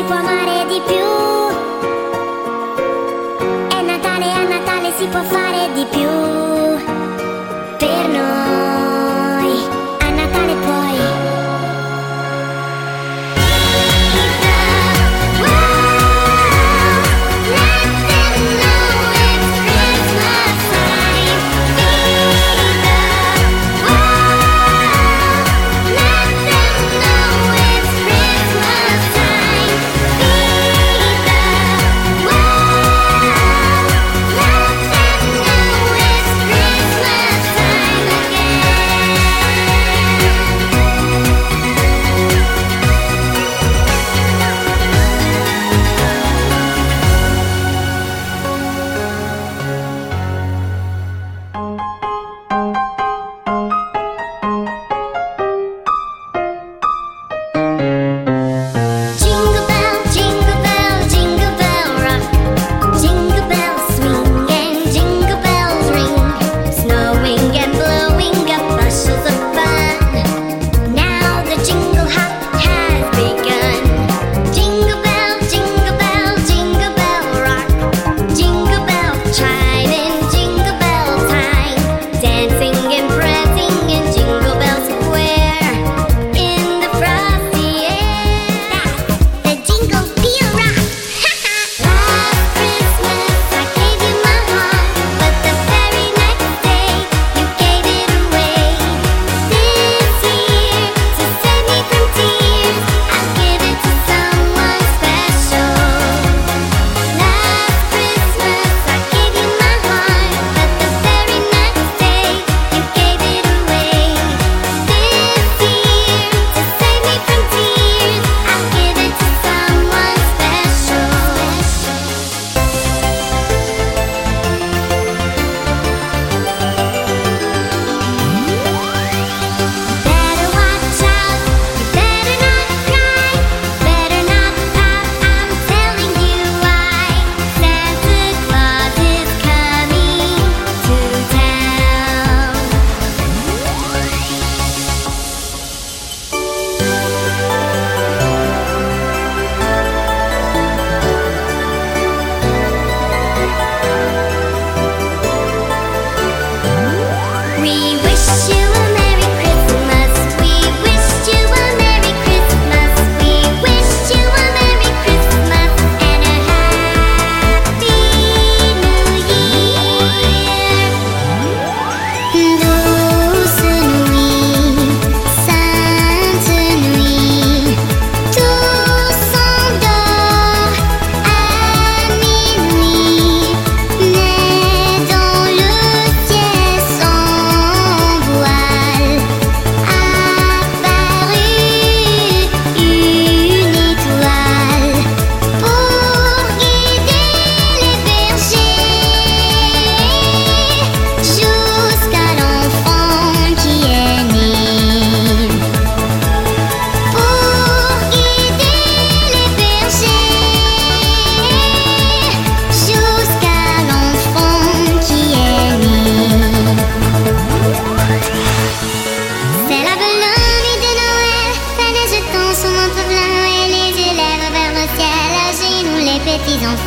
si può amare di più. È Natale, a Natale si può fare di più.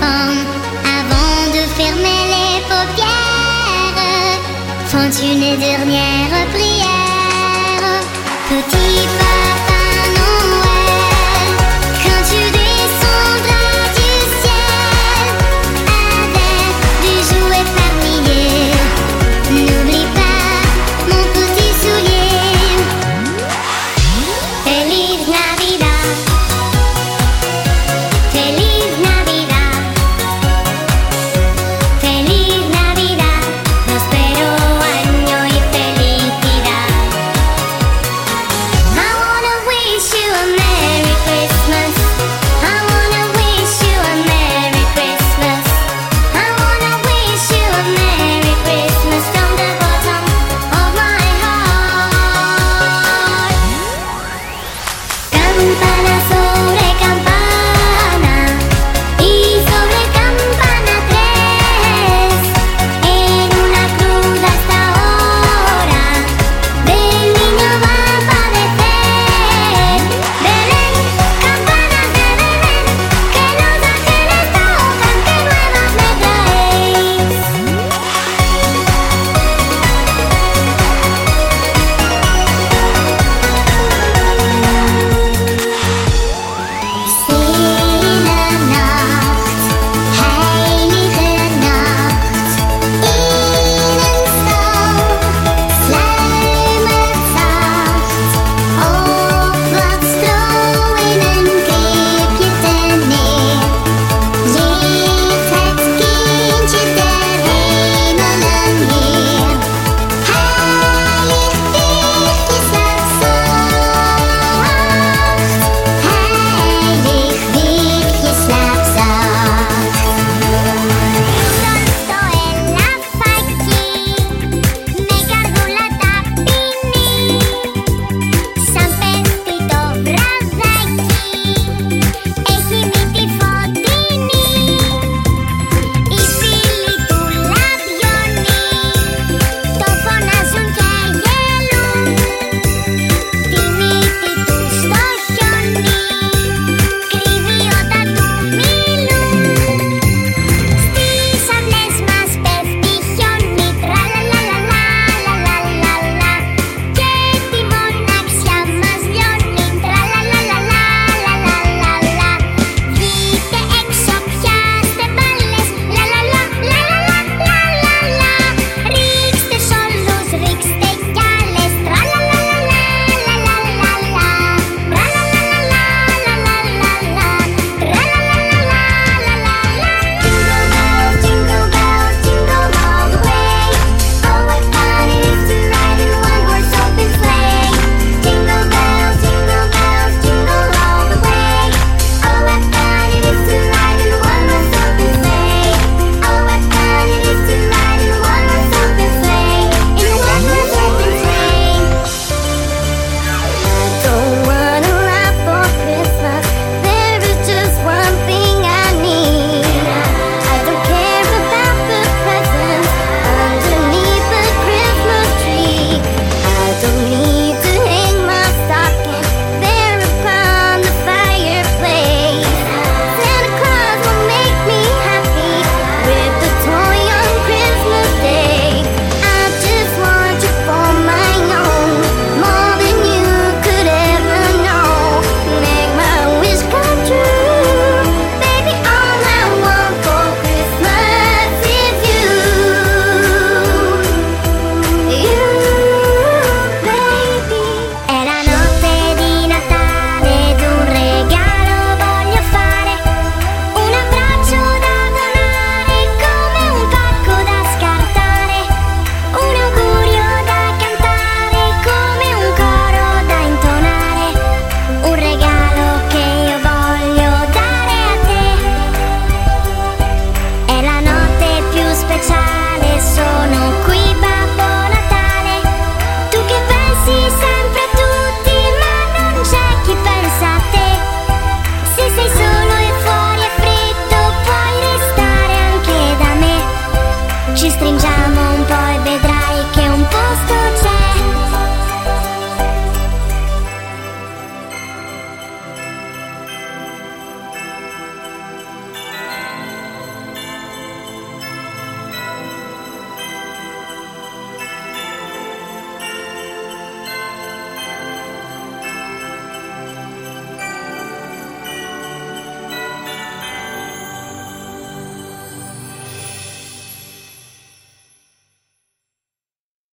Avant de fermer les paupières, font une dernière prière. Petit